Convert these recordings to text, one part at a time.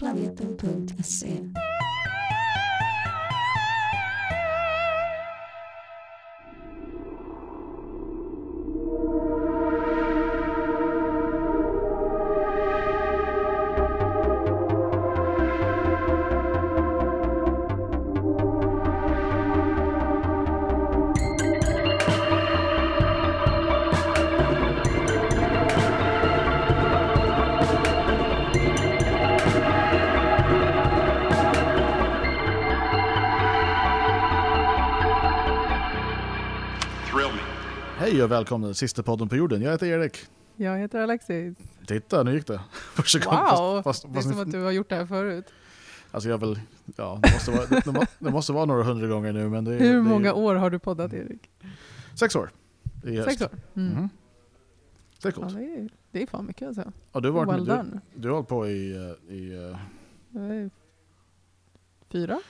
planeta.se. och välkomna till sista podden på jorden. Jag heter Erik. Jag heter Alexis. Titta, nu gick det. Första gången. Wow! Fast, fast, det är fast som ni, att du har gjort det här förut. alltså jag vill, ja, det måste, vara, det, det, må- det måste vara några hundra gånger nu. Men det, är- Hur det många år har du poddat Erik? Sex år. Sex år? Mm. Mhm. Det är Ja, coolt. det, är, det är fan mycket alltså. Och du varit well du, done. du har hållit på i, eh, i eh, Fyra?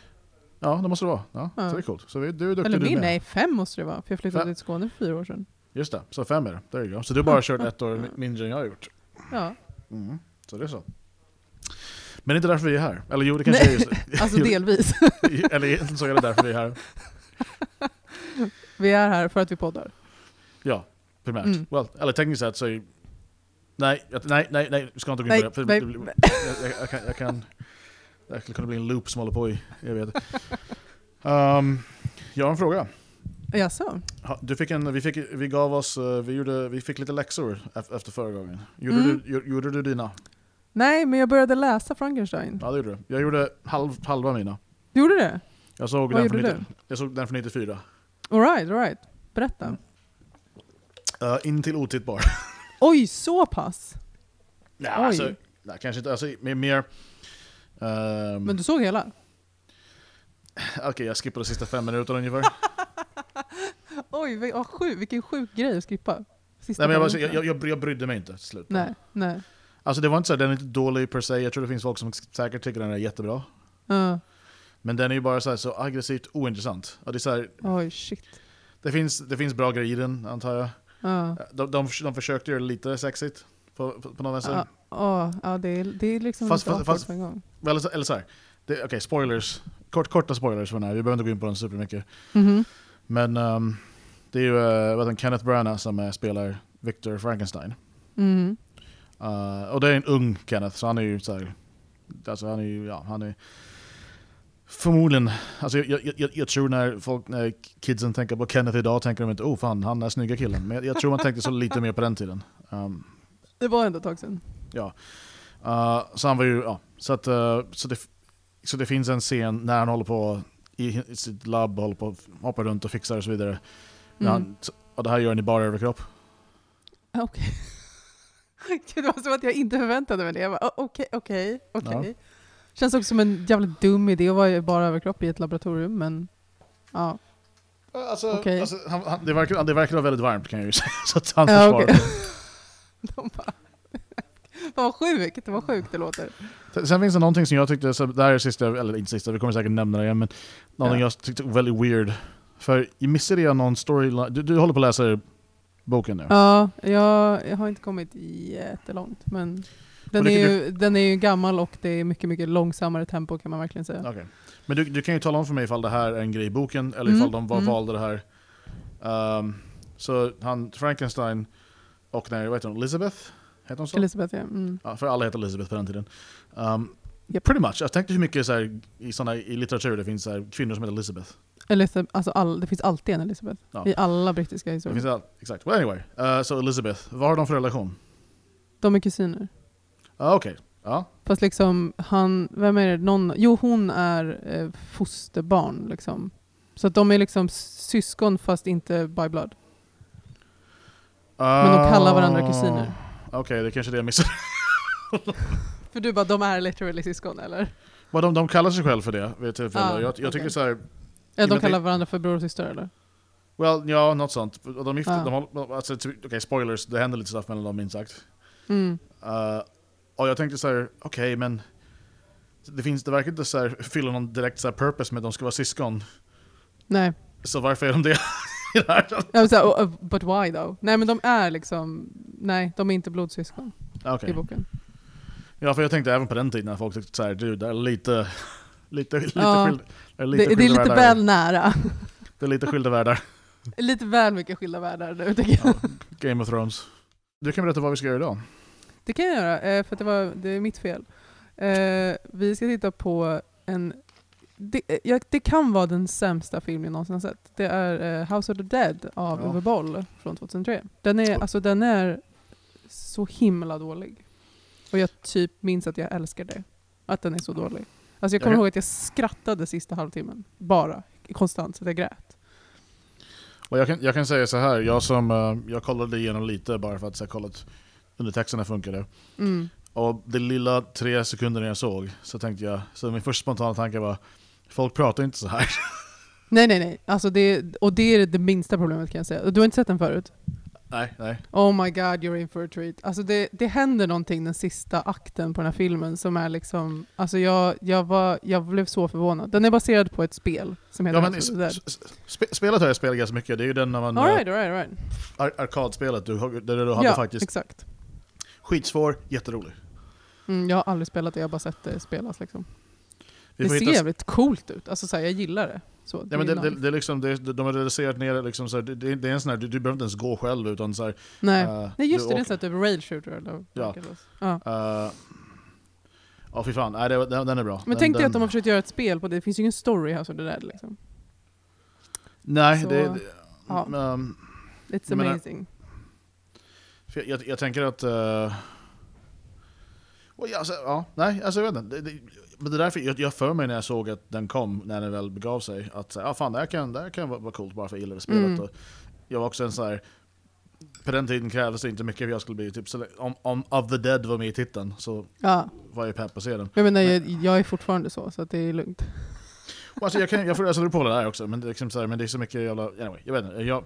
ja det måste det vara. Ja, Ja. Så det är coolt. Så vi, du är duktig Eller du min? med. Nej, fem måste det vara. För jag flyttade Fem. till Skåne för fyra år sedan. Just det, så fem är det. There you go. Så du har bara kört ett år mindre än jag har gjort. Ja, Mm. Så det är så. Men det är inte därför vi är här. Eller jo, det kanske Nej. är just, alltså delvis. Eller egentligen så är det därför vi är här. Vi är här för att vi poddar. Ja, primärt. Mm. Well, eller tekniskt sett så är... Nej, nej, nej, nej, vi ska inte gå in på det. Nej. det jag, jag, jag, kan, jag kan... Det skulle kunna bli en loop som håller på i evigheter. Um, jag har en fråga. Jaså? Du fick en, vi, fick, vi gav oss, eh, vi, gjorde, vi fick lite läxor ef- efter förra gången. Gjorde, Mm. du, gjo- gjorde du dina? Nej, men jag började läsa Frankenstein. Ja, det gjorde du. Jag gjorde halv, halva mina. Du gjorde det? Jag såg, Vad den från, gjorde 90, jag såg den från 94. Alright, alright. Berätta. Uh, in till otittbar. Oj, så pass? Ja, Oj. alltså, nej, kanske inte. Alltså, mer... mer ehm, Men du såg hela? Okej, jag skippade de sista fem minuterna ungefär. Oj, vad sjuk, vilken sjuk grej att skippa. Sista Nej, men jag, bara, jag, jag, jag brydde mig inte till slut. Nej, nej. Alltså det var inte så, den är inte dålig per se, jag tror det finns folk som säkert tycker den är jättebra. Ja. Men den är ju bara så, här, så aggressivt ointressant. Och det, är så här, Oj, shit. det, finns, det finns bra grejer i den, antar jag. Ja. De, de, de försökte göra det lite sexigt på, på, på något vänster. Ja, ja, ja, det, är, det är liksom Fast- fast- fast- gång. Eller, så- eller så här, det- okej spoilers. Kort, korta spoilers för den här, vi behöver inte gå in på den supermycket. Mhm. Men ehm, det är ju uh, heter han, Kenneth Branagh som eh, spelar Victor Frankenstein. Mhm. Uh, och det är en ung Kenneth, så han är ju så här, alltså han är ju, ja, han är förmodligen, alltså jag, jag, jag, jag tror när folk, när kidsen tänker på Kenneth idag tänker de inte oh fan, han är snygga killen. Men jag, tror man tänkte så lite mer på den tiden. Um, Det var ändå ett tag sedan. ja. Uh, så han var ju, ja, så att, uh, så det, så det finns en scen när han håller på i sitt labb, håller på att hoppa runt och fixar och så vidare. Mm. han, och det här gör han i bara överkropp. Ah, Okej. Gud, det var som att jag inte förväntade mig det. Jag bara, ah, Okej, okej, okej. Känns också som en jävligt dum idé att vara bara överkropp i ett laboratorium, men ja. Alltså, Okej. alltså han, han, det, verkar, det verkar vara väldigt varmt kan jag ju säga. Så att han Ja, försvarar det. De bara, Fan vad sjukt, det var sjukt det låter. Sen- finns det någonting som jag tyckte, så det här är sista, eller inte sista, vi kommer säkert nämna det igen, men någonting Ja. jag tyckte var väldigt weird. För missade jag någon storyline, du, du håller på att läsa boken nu? Ja, jag, jag har inte kommit jättelångt, men den är, ju, den är ju gammal och det är mycket, mycket långsammare tempo kan man verkligen säga. Okej. Men du, du kan ju tala om för mig ifall det här är en grej i boken, eller Mm, ifall de var, mm. valde det här. Ehm, så han, Frankenstein och nej, vad heter hon, Elizabeth? Heter hon så? Elisabeth, ja. Mm. Ja, för alla heter Elizabeth på den tiden. Um, Japp. Pretty much. Jag tänkte hur mycket så här, i, såna, i litteratur det finns så här, kvinnor som heter Elizabeth. Elisabeth, alltså all, det finns alltid en Elisabeth Ja. i alla brittiska Det historier. finns all, exakt. Well anyway, uh, så Elizabeth, vad har de för relation? De är kusiner. Ah, Okej, ja. Fast liksom han, vem är det? Någon, jo hon är eh, fosterbarn liksom. Så att de är liksom syskon fast inte by blood. Men de kallar varandra kusiner. Ah, Okej, det är kanske det jag missade. För du bara, de är literally syskon eller? Men de, de kallar sig själv för det vid tillfälle. Ah, jag, jag tycker okej. så här, Men de kallar varandra för bror och syster eller? well, ja, något sånt. Och de, gifte, Ah. de håller, alltså, okej, spoilers, det händer lite stuff mellan dem minst sagt. Mm. Uh, och jag tänkte så här, okej men det, finns, det verkar inte så här, fylla någon direkt så här purpose med att de ska vara syskon. Nej. Så varför är de det? vill säga, oh, oh, but why though? Nej men de är liksom, nej de är inte blodsyskon Okej. i boken. Ja, för jag tänkte även på den tiden när folk tyckte såhär, du, det är lite, lite, lite, Ja. skild, det är Det, lite det är lite världar. väl nära. Det är lite skilda världar. lite väl mycket skilda världar nu tycker jag. Ja, Game of Thrones. Du kan berätta vad vi ska göra idag. Det kan jag göra, eh, för det, var, det är mitt fel. Eh, vi ska titta på en... Det, eh, det kan vara den sämsta film jag någonsin har sett. Det är House of the Dead av Ja. Uwe Boll från 2003. Den är, alltså, den är så himla dålig. Och jag typ minns att jag älskar det. Att den är så dålig. Alltså jag kommer ihåg att jag skrattade sista halvtimmen. Bara. Konstant. Så att jag grät. Och jag, kan, jag kan säga så här, jag som eh, jag kollade igenom lite bara för att så här, kolla att undertexterna funkade. Mm. Och det lilla tre sekunder jag såg så tänkte jag, så min första spontana tanke var Folk pratar inte så här. Nej, nej, nej. Alltså det, och det är det minsta problemet kan jag säga. Du har inte sett den förut? Nej, nej. Oh my god, you're in for a treat. Alltså det, det händer någonting den sista akten på den här filmen som är liksom... Alltså jag, jag, var, jag blev så förvånad. Den är baserad på ett spel som heter Ja, men, House of the Dead. s- s- spe, spelet har jag spelat ganska mycket, det är ju den när man... Alright, alright, alright. eh, ar arkadspelet du, där du hade Ja, faktiskt exakt. skitsvår, jätterolig. Mm, jag har aldrig spelat det, jag har bara sett det spelas liksom. Det ser jävligt coolt ut. Alltså så här, jag gillar det. Så, Ja, men det, det, det liksom, det, de har reducerat ner liksom så här, det, det, är en sån här, du, du behöver inte ens gå själv utan så här, Nej. eh, Nej just det, det är så typ rail shooter eller Ja. ja. eh, Ja fy fan, nej, det, den, den är bra. Men den, tänk dig att de har försökt göra ett spel på det, det finns ju ingen story här så det där liksom. Nej, så- det... det ja. ehm, It's amazing. för jag, jag, tänker att... Uh, alltså, ja, nej, alltså jag vet inte. Men det är därför jag, jag för mig när jag såg att den kom, när den väl begav sig, att ja, fan, det här kan, det här kan vara, vara coolt bara för att jag gillade spelet. Mm. Och jag var också en så här. På den tiden krävdes det inte mycket för jag skulle bli typ, så, om, om Of the Dead var med i titeln så Ja. var jag pepp på att se den. Jag menar, jag, jag är fortfarande så, så att det är lugnt. Och Alltså, jag, kan, jag får sätter på det där också, men det, är liksom så här, men det är så mycket jävla... Anyway, jag vet inte. Jag,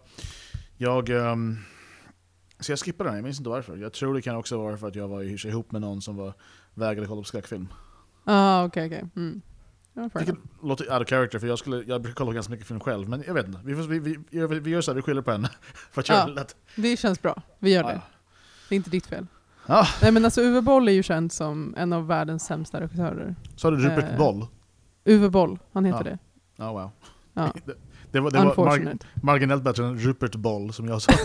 jag, ehm, så jag skippade den, jag minns inte varför. Jag tror det kan också vara för att jag var ihop med någon som var, vägrade kolla på skräckfilm. Ah, okej, okej. Mm. Ja, Vilket låter out of character, för jag, skulle, jag brukar kolla ganska mycket film själv, men jag vet inte. Vi, får, vi, vi, vi, gör- så här, vi skyller på henne. för att göra det lätt. Det känns bra. Vi gör det. Ja. Det är inte ditt fel. Ja. Nej men alltså Uwe Boll är ju känd som en av världens sämsta regissörer. Har du Rupert Eh, Boll? Uwe Boll, han heter Ja. det. Ja, wow. Ja. det, det var, det var Unfortunate. marginellt bättre än Rupert Boll, som jag sa.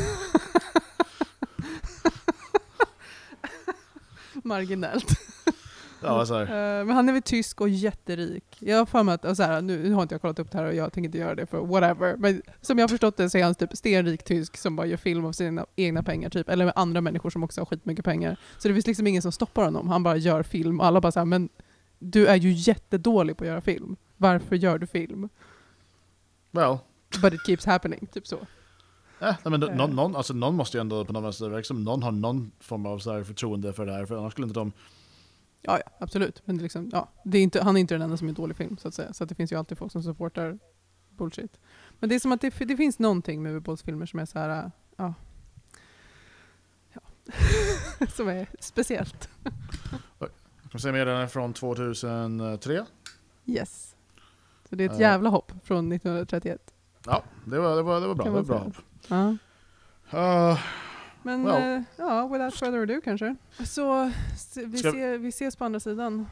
Marginellt. Ja, här. Eh, men han är väl tysk och jätterik. Jag har för mig att, så här, nu har inte jag kollat upp det här och jag tänker inte göra det för whatever. Men som jag har förstått det så är han typ stenrik tysk som bara gör film av sina egna pengar typ. Eller med andra människor som också har skitmycket pengar. Så det finns liksom ingen som stoppar honom. Han bara gör film och alla bara såhär, men du är ju jättedålig på att göra film. Varför gör du film? Well, But it keeps happening, typ så. Nej, men Eh. någon, någon, alltså, någon måste ju ändå på något vänster liksom, någon har någon form av så här, förtroende för det här, för annars skulle inte de... Ja, ja absolut. Men det är liksom, ja, det är inte, han är inte den enda som är dålig film så att säga. Så att det finns ju alltid folk som supportar bullshit. Men det är som att det, det finns någonting med ubåtsfilmer som är så här, ja. ja. som är speciellt. Jag kan säga mer den är från 2003. Yes. Så det är ett Eh. jävla hopp från 1931. Ja, det var, det var, det var bra. Det var bra. säga. Ja. Uh, Men Well. eh, ja, without further ado kanske. Så se- vi, Ska- ser, vi ses på andra sidan.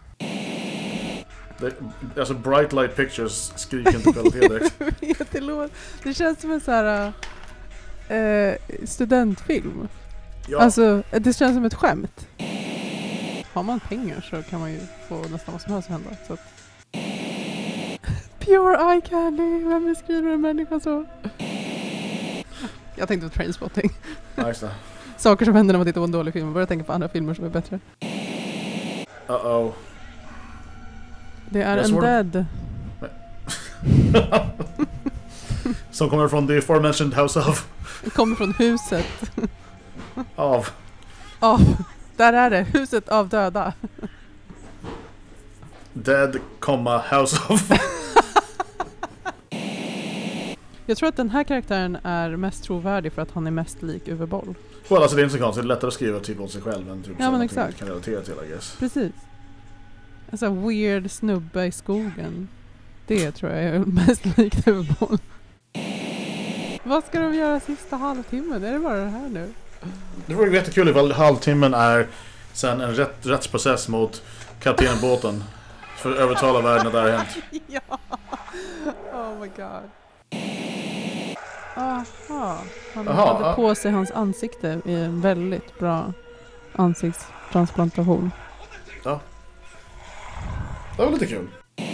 det, alltså Bright Light Pictures skriker inte kvalitet direkt. Jättelåt. Det känns som en så här eh, studentfilm. Ja, Alltså, det känns som ett skämt. Har man pengar så kan man ju få nästan vad som helst hända. Så att... Pure eye candy, vem beskriver en människa så? Jag tänkte på trainspotting. nice. Saker som händer när man tittar på en dålig film. Jag börjar tänka på andra filmer som är bättre. Uh-oh. Det är en dead. Som kommer från the aforementioned House of... Kommer från huset Av. av... Där är det, huset av döda. Dead, comma, House of... Jag tror att den här karaktären är mest trovärdig för att han är mest lik Uwe Boll. well, alltså det är inte så konstigt. Det är lättare att skriva typ åt sig själv än typ Ja, men exakt. man kan relatera till, I guess. Precis. En sån här weird snubbe i skogen. Det tror jag är mest likt Uwe Boll. Vad ska de göra sista halvtimmen? Är det bara det här nu? Det vore jättekul ifall halvtimmen är sen en rätt, rättsprocess mot kaptenen båten. För att övertala världen att det här har hänt. ja! Oh my god. Aha. Han Jaha, hade ja. på sig hans ansikte i en väldigt bra ansiktstransplantation. Det var lite kul.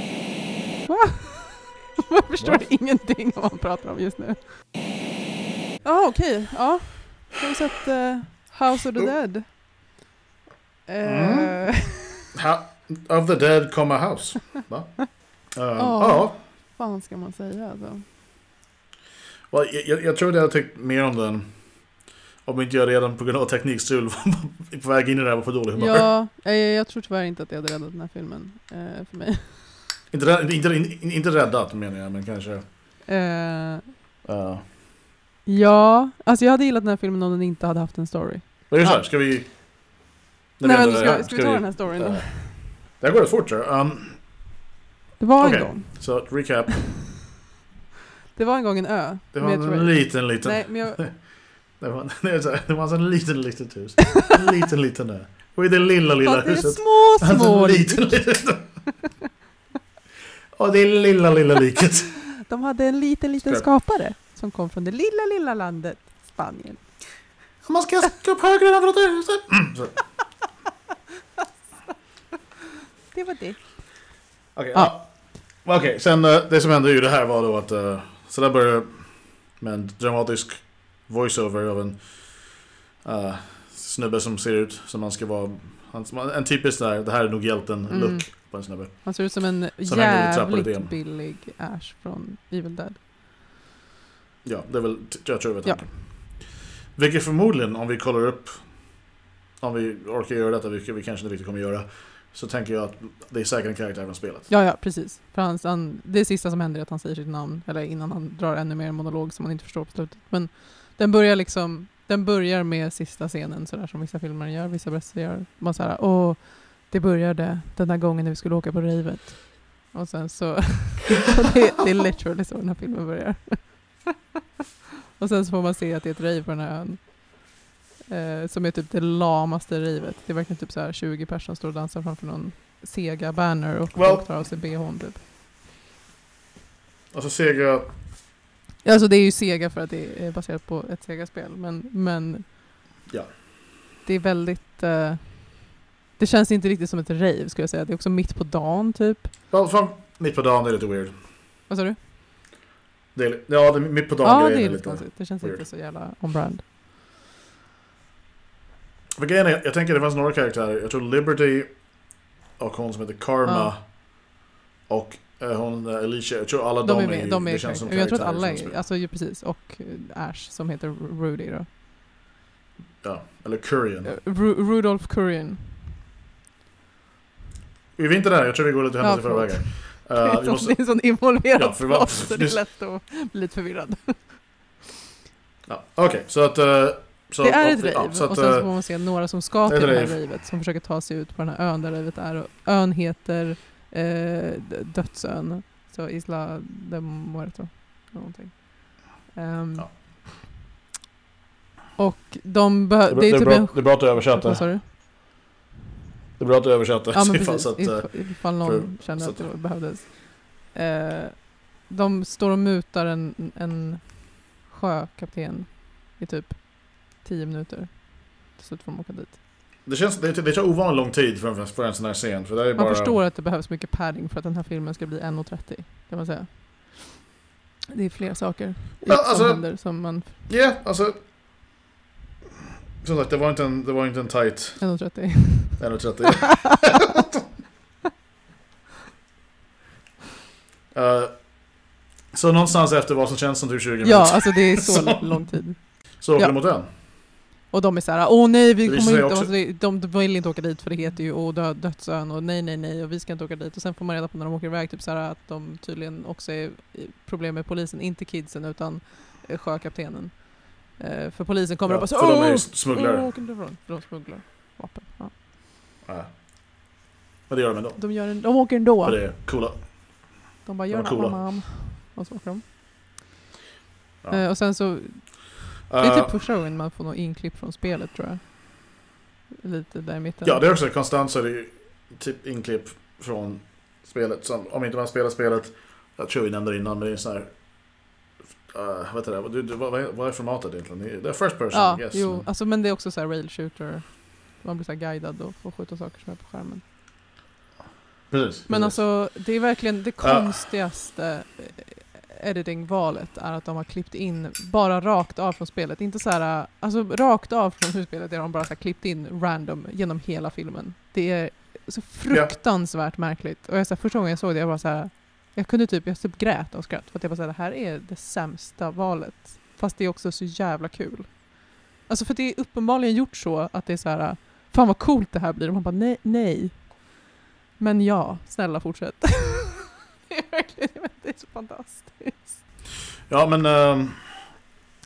Jag förstår Va? ingenting om vad han pratar om just nu. Ja, okej. Ja. Har sett eh, House of the Oh. Dead? Eh, Mm. Ha, of the dead, comma house. Va? Uh, Ja. fan ska man säga alltså? Jag, jag, jag tror att jag har tyckt mer om den. Om inte jag redan på grund av teknikstrul var på väg in i det här var på dålig humör. Ja, eh, jag tror tyvärr inte att det hade räddat den här filmen eh, för mig. Inte, inte, inte, räddat menar jag, men kanske... Eh, Uh. ja, alltså jag hade gillat den här filmen om den inte hade haft en story. Men så här, ska vi... Nej vi men är ska, här, ska vi ta den här storyn då? Det här går rätt fort tror jag. Um, Det var okej. en gång. så recap. Det var en gång en ö. Det var ett en liten, liten... Nej, men jag, Det var, det var alltså en liten, litet hus. En liten, liten ö. Och i det lilla, lilla Fan, det är huset. små, Alltså små en liten, liten... Och det lilla, lilla liket. De hade en liten, liten skapare som kom från det lilla, lilla landet Spanien. Man ska gå upp högre över det huset. Mm, så. Det var det. Okej, Ja. ja. Okej, sen eh, det som hände ju det här var då att uh, så där började med en dramatisk voiceover av en eh, snubbe som ser ut som han ska vara han, en typisk där, det här är nog hjälten Mm. look på en snubbe. Han ser ut som en Som jävligt billig Ash från Evil Dead. Ja, det är väl, jag tror det var Ja. tanken. Vilket förmodligen, om vi kollar upp, om vi orkar göra detta, vilket vi kanske inte riktigt kommer göra, så tänker jag att det är säkert en karaktär från spelet. Ja, ja, precis. För han, han, det sista som händer är att han säger sitt namn, eller innan han drar ännu mer monolog som man inte förstår på slutet. Men den börjar liksom, den börjar med sista scenen sådär som vissa filmer gör, vissa bröster gör. Man såhär, åh, det började den där gången när vi skulle åka på ravet. Och sen så, det, det är literally så den här filmen börjar. och sen så får man se att det är ett rave på den här ön. Eh, som är typ det lamaste ravet. Det är verkligen typ så här 20 personer står och dansar framför någon sega banner och Well- tar av sig bhn typ. Alltså Sega, Alltså det är ju Sega för att det är baserat på ett Sega-spel, men, men Ja. det är väldigt... eh, det känns inte riktigt som ett rave skulle jag säga. Det är också mitt på dagen typ. well, från mitt på dagen det är lite weird. Vad sa du? Det är, ja, det är mitt på dagen Ja, grejen det är är lite konstigt. Det känns weird. inte så jävla on-brand. För grejen är, jag tänker det fanns några karaktärer. Jag tror Liberty och hon som heter Karma Ja. och eh, hon eh, Alicia. Jag tror alla De, de, är med, de är det känns som. Jag tror att alla är, alltså ju precis, och eh, Ash som heter Rudy då. Ja, eller Kurian. Ru- Rudolph Curien. Vi är inte där, jag tror vi går lite Ja, händelser det, här. är Uh, måste, det är en sån involverad Ja, för plott, så det är lätt att bli lite förvirrad. ja, Okej, så att... eh, så, det är ett ja, rave att, och sen så eh, får man se några som ska till det här ravet som försöker ta sig ut på den här ön där ravet är. Och ön heter eh, Dödsön. Så Isla de Muerto. Någonting. Ehm, Ja. Och de behöver... det, Det typ en... det är bra att du översatte. Vad? Det är bra att du översatte. Ja men ifall precis, att, eh, if, ifall någon för- kände att- det behövdes. Eh, de står och mutar en, en sjökapten i typ 10 minuter. Till slut får de åka dit. det, känns, det, det tar ovanligt lång tid för en, för en sån här scen. För det är Man bara, förstår att det behövs mycket padding för att den här filmen ska bli 1.30 kan man säga. Det är fler saker Ja, som alltså- händer som man... Ja, alltså... Som sagt, det var inte en, det var inte en tight 1.30. 1.30. uh, så någonstans efter vad som känns som typ 20 minuter. ja, alltså det är så lång tid. Så åker ja. de mot ön. Och de är såhär, åh nej vi kommer inte, också- alltså, de, de vill inte åka dit för det heter ju åh dö, dödsön och nej nej nej och vi ska inte åka dit. Och sen får man reda på när de åker iväg typ såhär att de tydligen också är problem med polisen, inte kidsen utan eh, sjökaptenen. Eh, för polisen kommer Ja, och bara så, för de är ju åh, smugglare. åh, åk inte ifrån. För de smugglar vapen. Ja. Ja. Men det gör de ändå. De, gör en, de åker ändå. För det är coola. De bara de gör en coola. mamam. Och så åker de. Ja. Eh, och sen så, det är Uh, typ första gången man får något inklipp från spelet tror jag. lite där i mitten. Ja, det är också konstant så är det typ inklipp från spelet. Som, om inte man spelar spelet, jag tror vi nämnde det innan, men det är så här... Uh, heter det? Du, du, vad, vad är formatet egentligen? Det är first person, ja, guess. jo, men- alltså, men det är också så här rail shooter. Man blir så här guidad och får skjuta saker som är på skärmen. Precis. Men precis. alltså, det är verkligen det konstigaste eh, editing-valet är att de har klippt in bara rakt av från spelet. Inte så här, alltså rakt av från huvudspelet är de bara så här klippt in random genom hela filmen. Det är så fruktansvärt märkligt. Och jag, så här, första gången jag såg det, jag var så här, jag kunde typ, jag typ grät av skratt. För att jag var så här, det här är det sämsta valet. Fast det är också så jävla kul. Alltså för det är uppenbarligen gjort så att det är så här, fan vad coolt det här blir. Och man bara, nej, nej. Men ja, snälla fortsätt. det är verkligen, är så fantastiskt. Ja, men... ehm,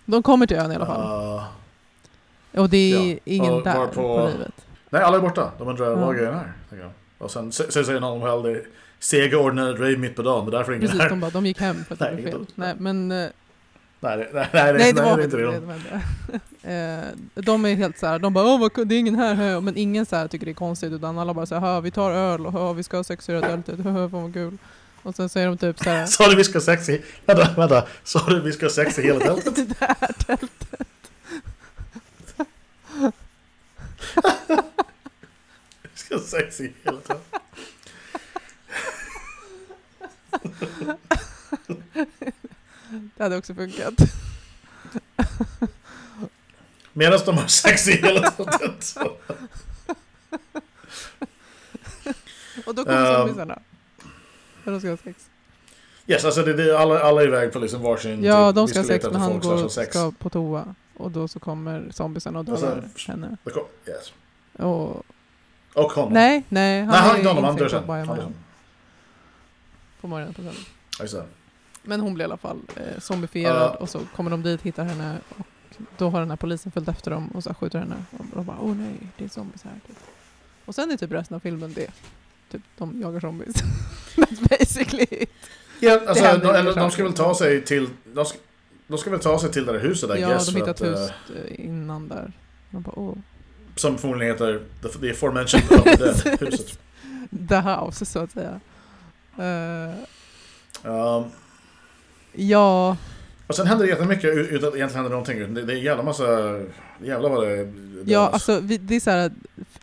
De kommer till ön i alla fall. uh, och det är ja, ingen där på... på- livet. nej, alla är borta. De undrar Ja. vad grejen är. tänker. Och sen säger någon om det sega ordnade rave mitt på dagen, därför är ingen Precis, här. de bara, de gick hem för att det blev fel. Nej, men... eh, Nej, det- nej, nej, Nej, det var nej, inte det. de. Eh, De är helt såhär, de bara åh det är ingen här, hö." men ingen så här tycker det är konstigt utan alla bara såhär, "Hö, vi tar öl och vi ska ha sex det hö, fan vad kul. Och sen säger de typ såhär, Sa du vi ska ha sex i... Vänta, vänta. Sa du vi ska ha sex i hela tältet? det där tältet. Vi ska ha sex i hela tältet. Det hade också funkat. Medan de har sex i hela tältet. Och då kommer zombiesarna. För de ska ha sex. Yes, alltså det, det, alla, alla är iväg på liksom varsin... Ja, typ, de ska ha sex men han går, sex. ska på toa. Och då så kommer zombiesarna och dödar Alltså, henne. Kom, yes. Och, Och honom. nej, nej. Han Nej, han honom, han dör sen. Han. På morgonen på kvällen. Men hon blir i alla fall eh, zombifierad Ja. och så kommer de dit, hittar henne och då har den här polisen följt efter dem och så skjuter henne. Och de bara åh nej, det är zombies här. Typ. Och sen är typ resten av filmen det. Typ de jagar zombies. That's basically it. Ja, alltså, de, eller, de ska väl ta sig till... De ska, de ska väl ta sig till det där huset, I Ja, guess. de att, ett hus eh, eh, innan där. De bara åh. som förmodligen heter The, the aforementioned of the dead, huset. The house så att säga. Eh, Um, ja, och sen händer det jättemycket utan att det egentligen händer någonting. Det, det är en jävla massa... Jävlar vad det är. ja alltså vi, det är så här att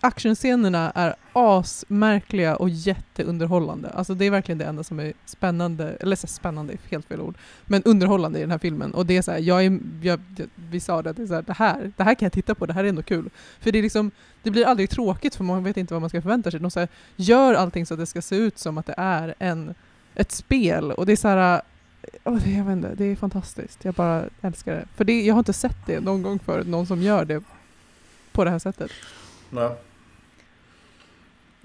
actionscenerna är asmärkliga och jätteunderhållande. Alltså det är verkligen det enda som är spännande, eller så spännande är helt fel ord, men underhållande i den här filmen. Och det är så här, jag är, jag, vi sa det, att det, är så här, det, här, det här kan jag titta på, det här är ändå kul. För det är liksom, det blir aldrig tråkigt för man vet inte vad man ska förvänta sig. De så här, gör allting så att det ska se ut som att det är en, ett spel. Och det är så här, Oh, det, jag vet inte, det är fantastiskt. Jag bara älskar det. För det, jag har inte sett det någon gång förut, någon som gör det på det här sättet. Nej.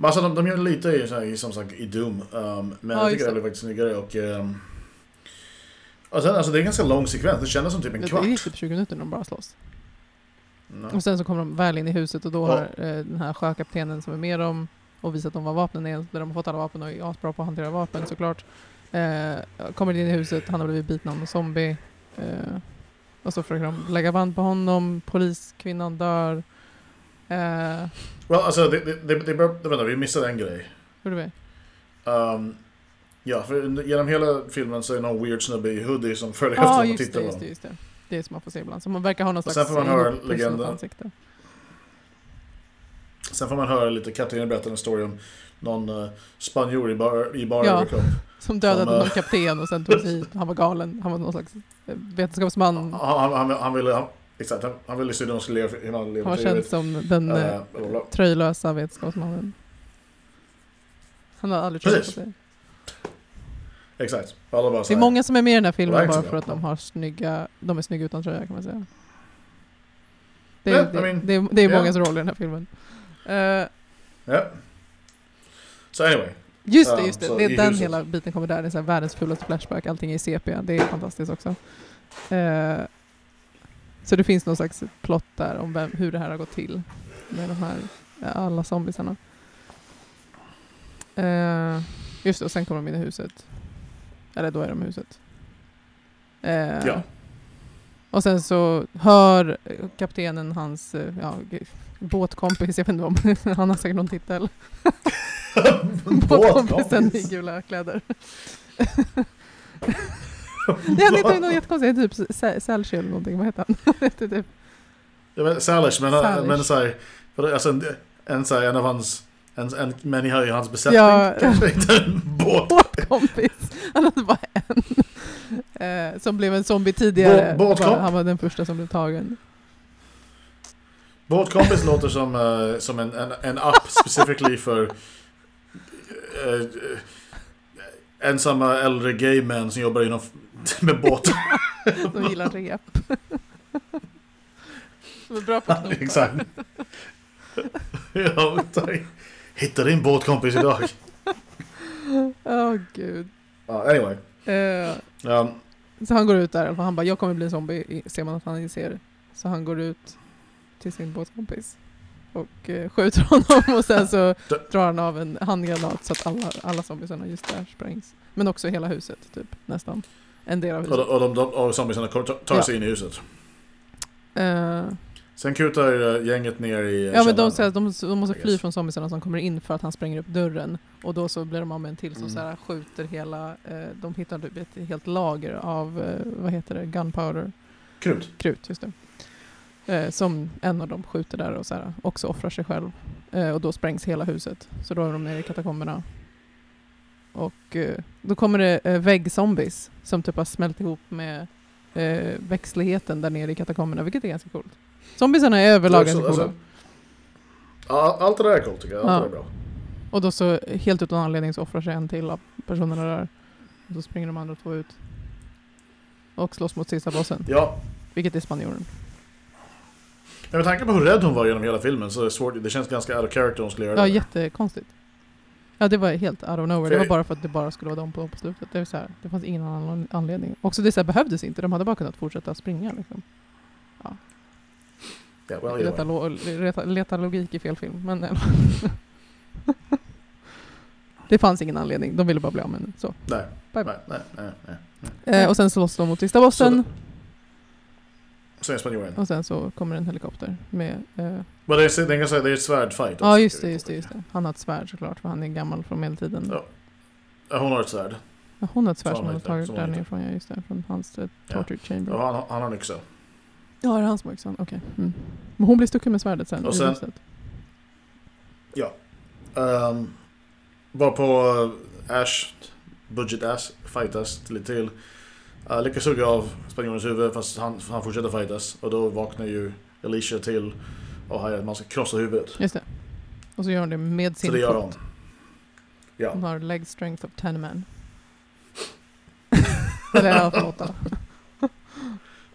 Men alltså de, de gör lite i, här, som sagt, i Doom. Um, men Ja, jag tycker det det. är faktiskt snyggare och... Um, och sen, alltså det är en ganska lång sekvens. Det kändes som typ en Det kvart. är typ 20 minuter när de bara slåss. Nej. Och sen så kommer de väl in i huset och då har eh, den här sjökaptenen som är med dem och visat dem vad vapnen är, där de har fått alla vapen och är asbra på att hantera vapen såklart. Eh, kommer in i huset, han har blivit biten av en zombie. Eh, och så försöker de lägga band på honom, poliskvinnan dör. Eh, Well, alltså det, det, det, vänta, vi missade en grej. hur är det? Um, ja, för genom hela filmen så är det någon weird snubbe i hoodie som följer Ja, efter dem och tittar på just dem. det, just det. Det är som man får se ibland. Så man verkar ha någon Och slags sen får man höra legenden. Sen får man höra lite kaptenen berätta en story om någon uh, spanjor i bar, i bar Ja. Som dödade Som, eh, någon kapten och sen tog sig hit. Han var galen. Han var någon slags vetenskapsman. Han, han, han, han ville... Han, exakt, han, han ville se hur de skulle leva, hur Han var känd trevligt. som den bla. tröjlösa vetenskapsmannen. Han har aldrig tröja på sig. Exakt. Alla bara Det är här, många som är med i den här filmen bara för att de har snygga, de är snygga utan tröja kan man säga. Det är, I det, mean, det det är ja. mångas roll i den här filmen. Eh, Ja. Så anyway. just det, Ja, just det. så det är i den huset. hela biten kommer där. Det är så världens fulaste flashback. Allting är i CP. Det är fantastiskt också. Eh, så det finns någon slags plott där om vem, hur det här har gått till. Med de här, eh, alla zombiesarna. Eh, just det, och sen kommer de in i huset. Eller då är de i huset. Eh, Ja. Och sen så hör kaptenen hans, ja, båtkompis, jag vet inte om han har säkert någon titel. Båtkompisen i gula kläder. Nej, han heter något jättekonstigt, typ Sälsjö eller någonting, vad heter han? Typ, Jag vet, Salish, men, Salish. men så här, alltså, en, en, så här, en av hans, en, en människa i hans besättning Ja. kanske inte en båt. båtkompis. Han hade bara en. Eh, som blev en zombie tidigare. Bå-? Bara- Han var den första som blev tagen. Båtkompis låter som, eh, som en, en, en app specifically för eh, eh, ensamma äldre gay män som jobbar inom med båt. De gillar rep. De är bra på att. Exakt. ja, tack. Hitta din båtkompis idag. Åh gud. Ja, anyway. Eh, Ja, så han går ut där, för han bara jag kommer bli en zombie, ser man att han inser. Så han går ut till sin båtkompis. Och eh, skjuter honom och sen så drar han av en handgranat så att alla, alla zombiesarna just där sprängs. Men också hela huset, typ. Nästan. En del av och, huset. de- och, de, de, och zombiesarna tar sig in i huset. Eh, Sen kutar eh, gänget ner i eh, Ja men de, källaren. säger att de, de måste fly från zombiesarna som kommer in för att han spränger upp dörren. Och då så blir de av med en till som Mm. så här skjuter hela, eh, de hittar typ ett helt lager av, eh, vad heter det, gunpowder, Krut. krut just det. Eh, som en av dem skjuter där och så här, också offrar sig själv. Och då sprängs hela huset. Så då är de nere i katakomberna. Och eh, då kommer det eh, väggzombies som typ har smält ihop med eh, växtligheten där nere i katakomberna, vilket är ganska coolt. Zombiesarna är överlag ganska coola. alltså, Ja, allt det där är coolt tycker jag. Allt Ja. det är bra. Och då så helt utan anledning så offrar sig en till av personerna där. Och då springer de andra två ut. Och slåss mot sista bossen. Ja, Vilket är spanjoren. men med tanke på hur rädd hon var genom hela filmen så det svårt. Det känns ganska out of character hon skulle göra Ja, det. jättekonstigt. Ja, det var helt out of nowhere. Det var bara för att det bara skulle vara de på, på slutet. Det, var så här, det fanns ingen annan anledning. Också det så här, behövdes inte. De hade bara kunnat fortsätta springa. Liksom. Ja, well, either Leta, lo, leta, leta logik i fel film. Men, det fanns ingen anledning. De ville bara bli av med den. Så. Nej, Bye. nej, nej, nej, nej. Eh, och sen slåss de mot sista bossen. Sen spanjoren. Och sen så kommer en helikopter med... Eh, Men det är, det är, ganska- det är ett svärdfight. ja just det, just det, just det. Han har ett svärd såklart för han är gammal från medeltiden. Ja. Ja, hon har ett svärd. Ja, hon har ett svärd Som hon har tagit där nerifrån, ja just det. Från hans eh, Ja. torture chamber. Och han, han har en yxa. Ja, det är han som har yxan. Okej. Mm. Men hon blir stucken med svärdet sen. Och sen- huset. Um, var på Ash, Budget Ash, fightas lite till. Uh, lyckas hugga av spanjorens huvud fast han, han fortsätter fightas. Och då vaknar ju Alicia till och har att man ska krossa huvudet. Just det. Och så gör hon det med sin Så det gör hon. Ja. Hon har leg strength of 10 men. Eller ja, förlåt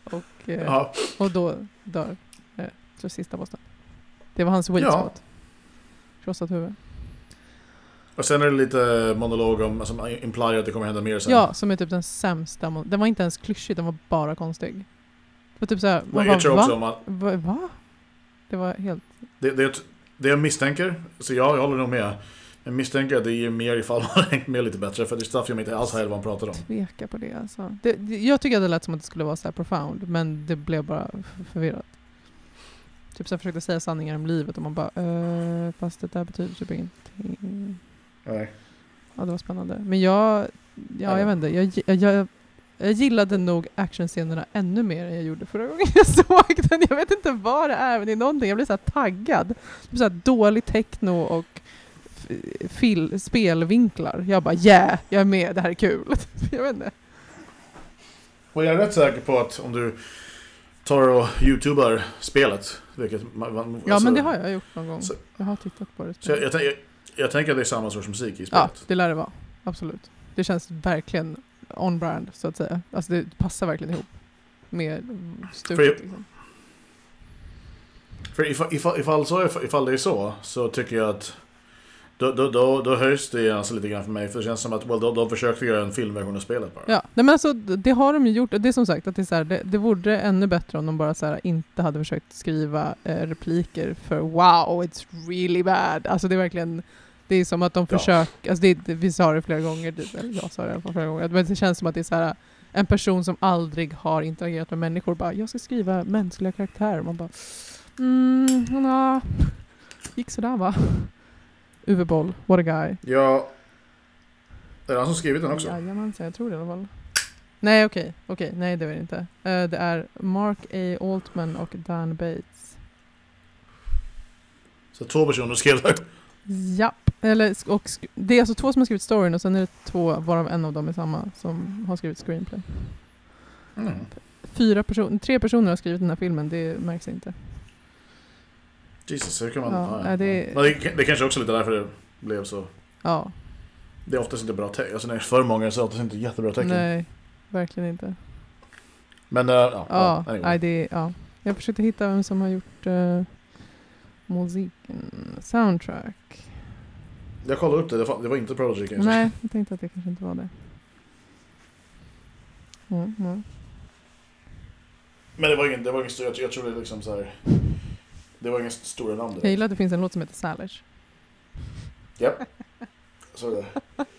och, eh, ja. och då dör eh, sista bossen. Det var hans weak Ja. spot. Krossat huvud. Och sen är det lite monolog om, som implier att det kommer hända mer sen. Ja, som är typ den sämsta. Den var inte ens klyschig, den var bara konstig. Det typ såhär, man bara, också va? om att va? Va? Det var helt... det, det, det jag misstänker, så jag, jag håller nog med. Jag misstänker att det ger mer ifall man har hängt med lite bättre. För det stuff jag inte alls hör vad han pratar om. tveka på det alltså. Det, det, jag tycker att det lät som att det skulle vara så här profound, men det blev bara förvirrat. Typ så jag försökte säga sanningar om livet och man bara eh, fast det där betyder typ ingenting. Nej. Ja, det var spännande. Men jag, ja, Ja. jag vet inte. Jag, jag, jag, jag gillade nog actionscenerna ännu mer än jag gjorde förra gången jag såg den. Jag vet inte vad det är, men det är någonting. Jag blir så här taggad. Så här dålig techno och fil, spelvinklar. Jag bara yeah, jag är med, det här är kul. jag vet inte. Och jag är rätt säker på att om du tar och youtubar spelet, vilket man, man, Ja, alltså- men det har jag gjort någon gång. så- Jag har tittat på det. Så jag, jag, jag, jag tänker att det är samma sorts musik i ja, spelet. det lär det vara. Absolut. Det känns verkligen on-brand, så att säga. Alltså det passar verkligen ihop med stuket. Liksom. För ifall, ifall, ifall, så, ifall det är så, så tycker jag att då, då, då, då höjs det alltså lite grann för mig. För det känns som att well, de, de försökte göra en filmversion av spelet bara. Ja, nej men alltså det har de ju gjort. Det är som sagt att det, är så här, det, det vore ännu bättre om de bara så här, inte hade försökt skriva eh, repliker för wow, it's really bad. Alltså det är verkligen, det är som att de Ja. försöker, alltså det, vi sa det flera gånger, typ, eller jag sa det flera gånger, men det känns som att det är så här en person som aldrig har interagerat med människor bara, jag ska skriva mänskliga karaktärer. Man bara, Mm, ja. Gick sådär va? Uwe Boll, what a guy. Ja. Är det han som skrivit den också? Jajamensan, jag tror det i alla fall. Nej okej, okej, nej det är det inte. Eh, det är Mark A. Altman och Dan Bates. Så två personer skrev det. Japp. Eller, och det är alltså två som har skrivit storyn och sen är det två, varav en av dem är samma, som har skrivit screenplay. Mm. Fyra personer, tre personer har skrivit den här filmen, det märks inte. Jesus, hur kan man... Ja, nej, det- Men det, det kanske också är lite därför det blev så. Ja, Det är oftast inte bra tecken. Alltså när det är för många så är det oftast inte jättebra tecken. nej, verkligen inte. Men uh, ja, Ja, ja, nej, det ja. Jag försökte hitta vem som har gjort uh, musiken, soundtrack. Jag kollade upp det, det var, inte Prodigy kanske. Nej, jag tänkte att det kanske inte var det. Mm, mm. Men det var ingen, det var ingen stor, jag, jag tror det liksom så här. Det var ingen stora namn Jag direkt. gillar att det finns en låt som heter Salish. Japp. Så är det.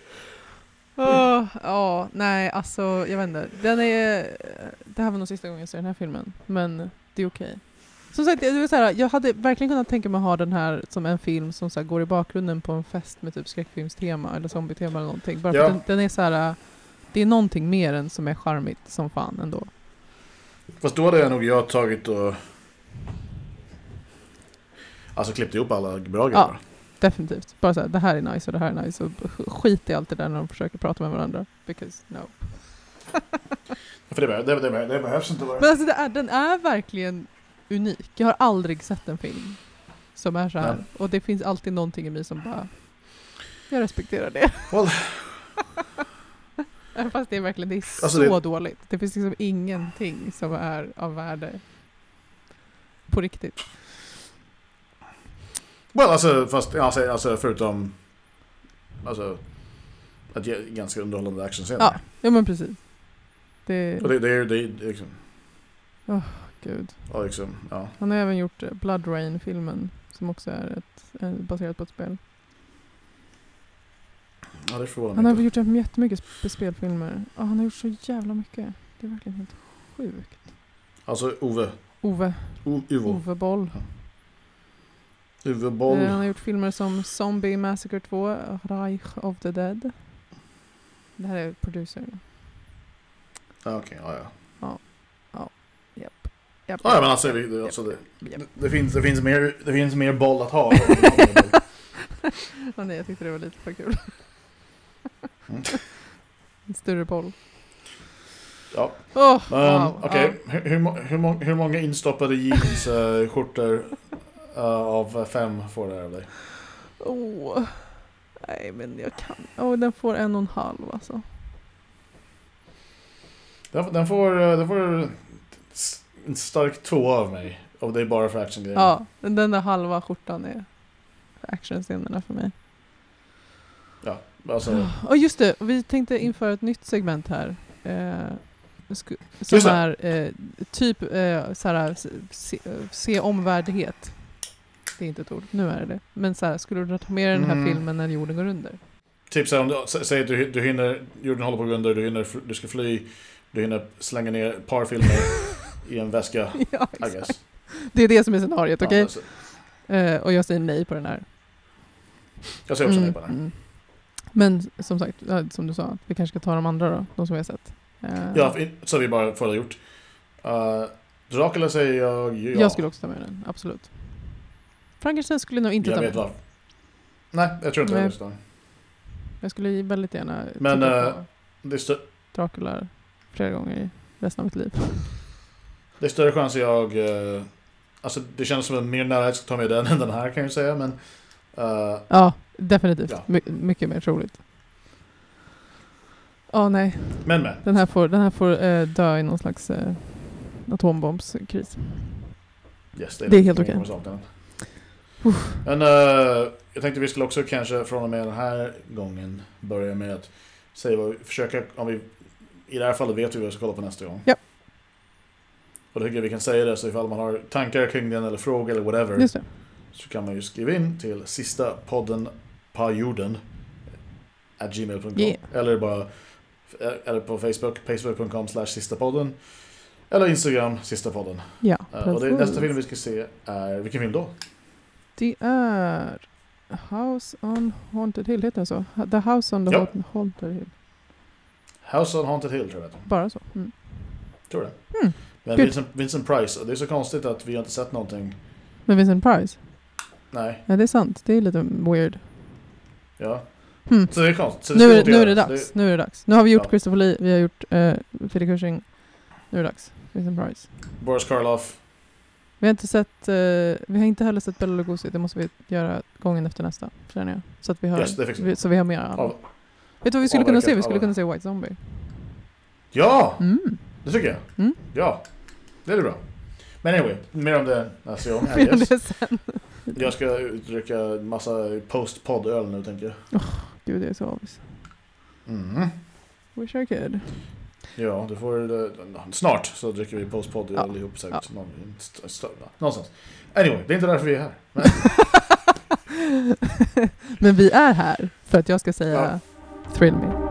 Ja, nej alltså jag vet inte. Den är, det här var nog sista gången jag ser den här filmen. Men det är okej. Som sagt, det så här, jag hade verkligen kunnat tänka mig att ha den här som en film som så går i bakgrunden på en fest med typ skräckfilmstema eller zombietema eller någonting. Bara för Ja. att den, den är så här, det är någonting mer än som är charmigt som fan ändå. Fast då hade jag nog jag tagit och... Alltså klippt ihop alla bra grejer. Ja. Definitivt. Bara så här, det här är nice och det här är nice. Och skit i allt det där när de försöker prata med varandra. Because no. För det, behö- det, det, det behövs inte bara. Men alltså det är, den är verkligen unik. Jag har aldrig sett en film som är så här. Nej. Och det finns alltid någonting i mig som bara, jag respekterar det. Well. Fast det är verkligen, det är Alltså så det- dåligt. Det finns liksom ingenting som är av värde på riktigt. Well, alltså, fast, alltså, alltså förutom... Alltså... Att ge ganska underhållande actionscener. Ja. Ja men precis. Det, Och det, det, är, är liksom... gud. Ja, liksom, ja. Han har även gjort eh, Blood Rain-filmen som också är ett, eh, baserat på ett spel. ja, det förvånar Han har gjort jättemycket sp- spelfilmer. Ja, han har gjort så jävla mycket. Det är verkligen helt sjukt. Alltså Ove. Ove, O, Uvo. Ove Boll. Uwe Boll. Eh, han har gjort filmer som Zombie Massacre 2, Reich of the Dead. Det här är producer. Ja, okej, ja, ja. Japp. Ja, men alltså, det, alltså det, det, finns, det, finns mer, det finns mer boll att ha. Ja, nej, jag tyckte det var lite för kul. Mm. En större boll. ja. Oh, Um, wow. Okej, hur, hur, hur, må- hur många instoppade jeansskjortor uh, av fem får det här av dig? Åh. Nej, men jag kan. Åh, den får en och en halv alltså. Den, den, får, eh, den får en stark två av mig. Och det är bara för actiongrejen. Ja, den där halva skjortan är actionscenerna för mig. Ja, alltså, Och just det, vi tänkte införa ett nytt segment här. Eh, sku- som är eh, typ eh, såhär, se, se omvärdighet. Det är inte ett ord, nu är det det. Men såhär, skulle du ta med den här Mm. filmen när jorden går under? typ så här, om du, sä- säg att du, du hinner, jorden håller på att gå under, du, hinner, du ska fly, du hinner slänga ner ett par filmer i en väska, ja. Det är det som är scenariot, okej? Ja, alltså, Eh, och jag säger nej på den här. jag säger också Mm, nej på den. mm. Men som sagt, ja, som du sa, vi kanske ska ta de andra då, de som vi har sett. Eh, Ja, så vi bara förra gjort. Uh, Dracula säger jag ja. Jag skulle också ta med den, absolut. Frankenstein skulle nog inte jag ta vet med. vad. Nej, jag tror inte jag lyssnar. Jag skulle väldigt gärna Men, titta eh, på Det stö- Dracula flera gånger i resten av mitt liv. Det är större chans att jag... eh, alltså det känns som en mer nära att jag ska ta med den än den här kan jag säga, men... eh, Ja, definitivt. Ja. My- mycket mer troligt. Ja, nej. men men. Den här får, den här får eh, dö i någon slags eh, atombombskris. Yes, Det är helt ingen okej. kommer sakna den. Men eh, jag tänkte vi skulle också kanske från och med den här gången börja med att säga vad vi försöka, om vi i det här fallet vet vi vad vi ska kolla på nästa gång. Ja. Och då tycker jag vi kan säga det så ifall man har tankar kring den eller frågor eller whatever. Det. så kan man ju skriva in till sista podden på jorden at gmail.com Yeah. eller bara eller på Facebook, facebook.com slash sista podden Eller Instagram, sista podden. Ja, Eh, och det, nästa film vi ska se är, vilken film då? Det är House on Haunted Hill, heter den så? The House on the Ja. Haunted- Hill. House on Haunted Hill tror jag det. Bara så. Mm. Tror det. Mm, Men. Vincent, Vincent Price, det är så konstigt att vi har inte sett någonting. Men Vincent Price? Nej, Ja, det är sant. Det är lite weird. ja. Hmm. Så det är konstigt. Så Nu är, det, nu är det dags. Nu är det dags. Nu har vi gjort Ja. Christopher Lee, vi har gjort uh, Peter Cushing. Nu är det dags. Vincent Price. Boris Karloff. Vi har inte sett, eh, vi har inte heller sett Bela Lugosi. Det måste vi göra gången efter nästa, känner jag. Så att vi har, Yes, det vi. så vi har mer. Av, Vet du vad vi skulle kunna se? Vi skulle kunna se White Zombie. ja, Mm. det tycker jag. Mm. Ja, det är bra. Men anyway, mer om det nästa gång. Guess. det sen. Jag ska dricka massa post-podd-öl nu tänker jag. Gud, det är så avis. Mm. Wish I could. Ja, du får det, snart så dricker vi post-podd Ja. allihop säkert. St- någonstans. Anyway, det är inte därför vi är här. Men, Men vi är här för att jag ska säga Me. Thrill me.